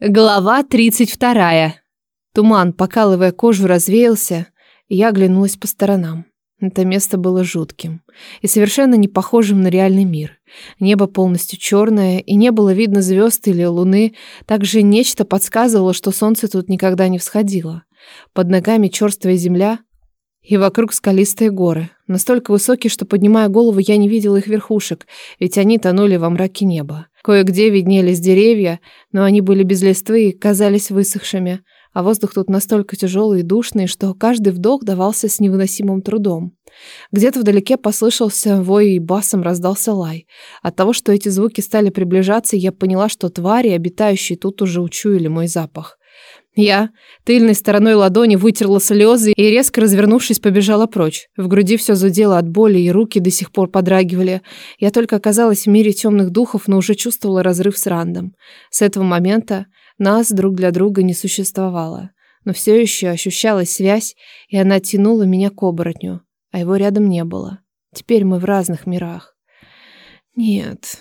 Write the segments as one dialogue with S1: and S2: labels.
S1: Глава 32. Туман, покалывая кожу, развеялся, и я оглянулась по сторонам. Это место было жутким и совершенно не похожим на реальный мир. Небо полностью черное, и не было видно звезд или луны, также нечто подсказывало, что солнце тут никогда не всходило. Под ногами черствая земля, и вокруг скалистые горы, настолько высокие, что, поднимая голову, я не видела их верхушек, ведь они тонули во мраке неба. Кое-где виднелись деревья, но они были без листвы и казались высохшими, а воздух тут настолько тяжелый и душный, что каждый вдох давался с невыносимым трудом. Где-то вдалеке послышался вой и басом раздался лай. От того, что эти звуки стали приближаться, я поняла, что твари, обитающие тут, уже учуяли мой запах. Я тыльной стороной ладони вытерла слезы и, резко развернувшись, побежала прочь. В груди все зудело от боли, и руки до сих пор подрагивали. Я только оказалась в мире темных духов, но уже чувствовала разрыв с Рандом. С этого момента нас друг для друга не существовало. Но все еще ощущалась связь, и она тянула меня к оборотню, а его рядом не было. Теперь мы в разных мирах. Нет,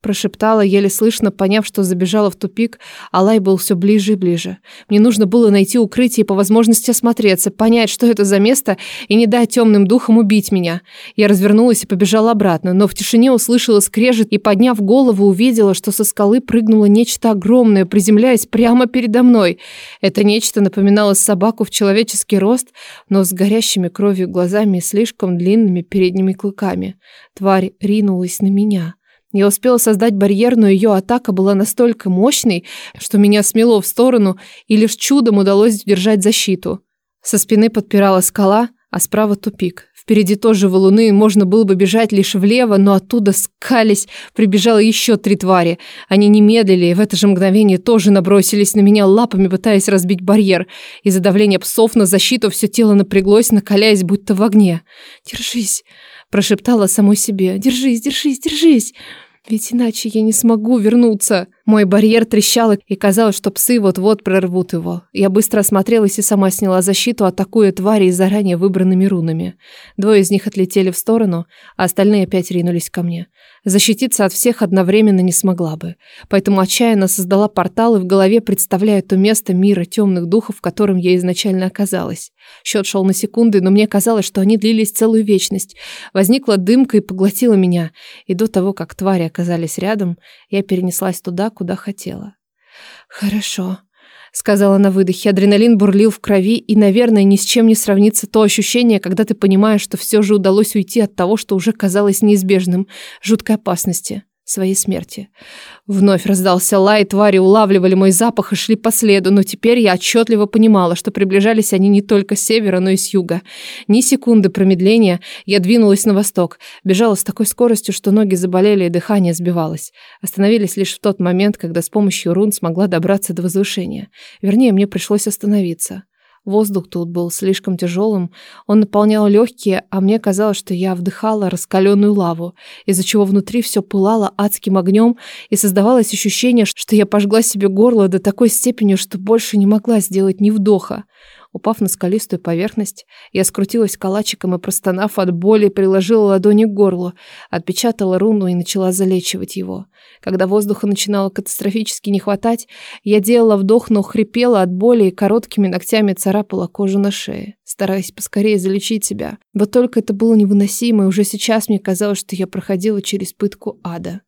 S1: Прошептала, еле слышно, поняв, что забежала в тупик, а лай был все ближе и ближе. Мне нужно было найти укрытие и по возможности осмотреться, понять, что это за место, и не дать темным духам убить меня. Я развернулась и побежала обратно, но в тишине услышала скрежет и, подняв голову, увидела, что со скалы прыгнуло нечто огромное, приземляясь прямо передо мной. Это нечто напоминало собаку в человеческий рост, но с горящими кровью глазами и слишком длинными передними клыками. Тварь ринулась на меня. Я успела создать барьерную ее атака была настолько мощной, что меня смело в сторону и лишь чудом удалось удержать защиту. Со спины подпирала скала, а справа тупик. Впереди тоже валуны, можно было бы бежать лишь влево, но оттуда скались, прибежало еще три твари. Они не медлили и в это же мгновение тоже набросились на меня лапами, пытаясь разбить барьер. Из-за давления псов на защиту все тело напряглось, накаляясь, будто в огне. «Держись!» прошептала самой себе «Держись, держись, держись!» Ведь иначе я не смогу вернуться. Мой барьер трещал, и казалось, что псы вот-вот прорвут его. Я быстро осмотрелась и сама сняла защиту, атакуя тварей заранее выбранными рунами. Двое из них отлетели в сторону, а остальные опять ринулись ко мне. Защититься от всех одновременно не смогла бы. Поэтому отчаянно создала портал и в голове представляю то место мира темных духов, в котором я изначально оказалась. Счет шел на секунды, но мне казалось, что они длились целую вечность. Возникла дымка и поглотила меня. И до того, как тварь оказались рядом, я перенеслась туда, куда хотела. «Хорошо», — сказала на выдохе. Адреналин бурлил в крови, и, наверное, ни с чем не сравнится то ощущение, когда ты понимаешь, что все же удалось уйти от того, что уже казалось неизбежным, жуткой опасности своей смерти. Вновь раздался лай, твари улавливали мой запах и шли по следу, но теперь я отчетливо понимала, что приближались они не только с севера, но и с юга. Ни секунды промедления я двинулась на восток, бежала с такой скоростью, что ноги заболели и дыхание сбивалось. Остановились лишь в тот момент, когда с помощью рун смогла добраться до возвышения. Вернее, мне пришлось остановиться. Воздух тут был слишком тяжелым, он наполнял легкие, а мне казалось, что я вдыхала раскаленную лаву, из-за чего внутри все пылало адским огнем, и создавалось ощущение, что я пожгла себе горло до такой степени, что больше не могла сделать ни вдоха. Упав на скалистую поверхность, я скрутилась калачиком и, простонав от боли, приложила ладони к горлу, отпечатала руну и начала залечивать его. Когда воздуха начинало катастрофически не хватать, я делала вдох, но хрипела от боли и короткими ногтями царапала кожу на шее, стараясь поскорее залечить себя. Вот только это было невыносимо, и уже сейчас мне казалось, что я проходила через пытку ада.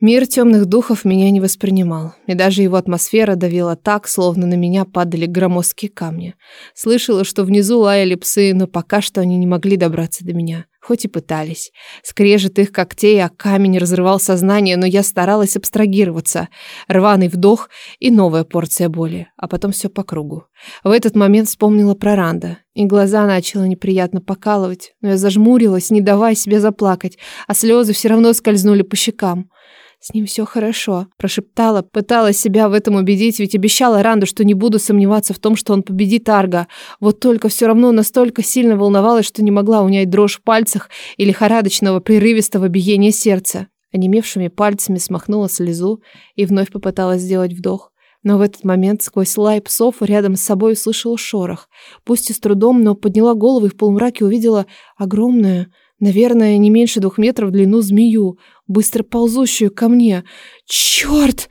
S1: Мир темных духов меня не воспринимал, и даже его атмосфера давила так, словно на меня падали громоздкие камни. Слышала, что внизу лаяли псы, но пока что они не могли добраться до меня, хоть и пытались. Скрежет их когтей, а камень разрывал сознание, но я старалась абстрагироваться. Рваный вдох и новая порция боли, а потом все по кругу. В этот момент вспомнила про Ранда, и глаза начала неприятно покалывать, но я зажмурилась, не давая себе заплакать, а слезы все равно скользнули по щекам. С ним все хорошо», – прошептала, пыталась себя в этом убедить, ведь обещала Ранду, что не буду сомневаться в том, что он победит Арга. Вот только все равно настолько сильно волновалась, что не могла унять дрожь в пальцах и лихорадочного прерывистого биения сердца. Онемевшими пальцами смахнула слезу и вновь попыталась сделать вдох. Но в этот момент сквозь лай псов рядом с собой услышала шорох. Пусть и с трудом, но подняла голову и в полумраке увидела огромную, наверное, не меньше двух метров в длину змею, быстро ползущую ко мне. «Черт!»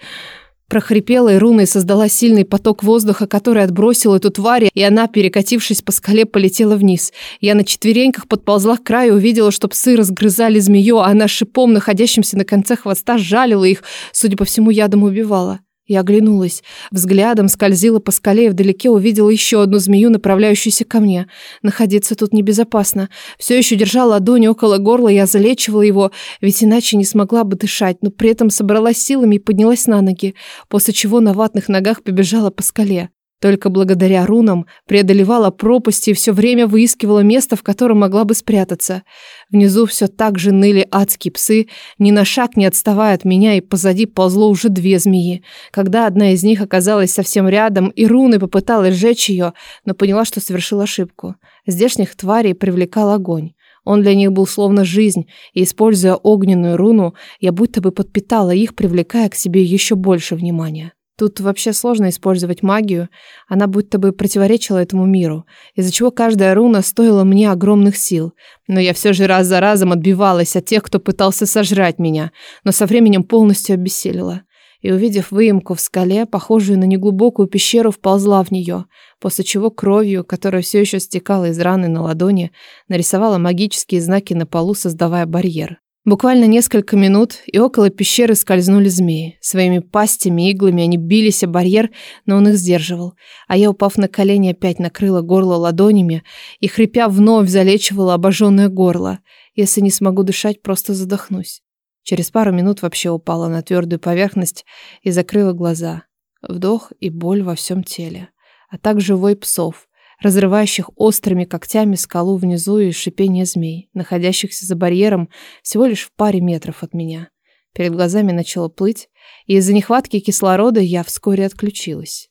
S1: Прохрипела и руной создала сильный поток воздуха, который отбросил эту тварь, и она, перекатившись по скале, полетела вниз. Я на четвереньках подползла к краю, увидела, что псы разгрызали змею, а она шипом, находящимся на конце хвоста, жалила их, судя по всему, ядом убивала. Я оглянулась. Взглядом скользила по скале и вдалеке увидела еще одну змею, направляющуюся ко мне. Находиться тут небезопасно. Все еще держала ладонь около горла, я залечивала его, ведь иначе не смогла бы дышать, но при этом собралась силами и поднялась на ноги, после чего на ватных ногах побежала по скале. Только благодаря рунам преодолевала пропасти и все время выискивала место, в котором могла бы спрятаться. Внизу все так же ныли адские псы, ни на шаг не отставая от меня, и позади ползло уже две змеи. Когда одна из них оказалась совсем рядом, и руны попыталась сжечь ее, но поняла, что совершила ошибку. Здешних тварей привлекал огонь. Он для них был словно жизнь, и, используя огненную руну, я будто бы подпитала их, привлекая к себе еще больше внимания. Тут вообще сложно использовать магию, она будто бы противоречила этому миру, из-за чего каждая руна стоила мне огромных сил. Но я все же раз за разом отбивалась от тех, кто пытался сожрать меня, но со временем полностью обессилила. И увидев выемку в скале, похожую на неглубокую пещеру, вползла в нее, после чего кровью, которая все еще стекала из раны на ладони, нарисовала магические знаки на полу, создавая барьер. Буквально несколько минут, и около пещеры скользнули змеи. Своими пастями и иглами они бились о барьер, но он их сдерживал. А я, упав на колени, опять накрыла горло ладонями и, хрипя, вновь залечивала обожженное горло. Если не смогу дышать, просто задохнусь. Через пару минут вообще упала на твердую поверхность и закрыла глаза. Вдох и боль во всем теле. А также вой псов разрывающих острыми когтями скалу внизу и шипение змей, находящихся за барьером всего лишь в паре метров от меня. Перед глазами начало плыть, и из-за нехватки кислорода я вскоре отключилась.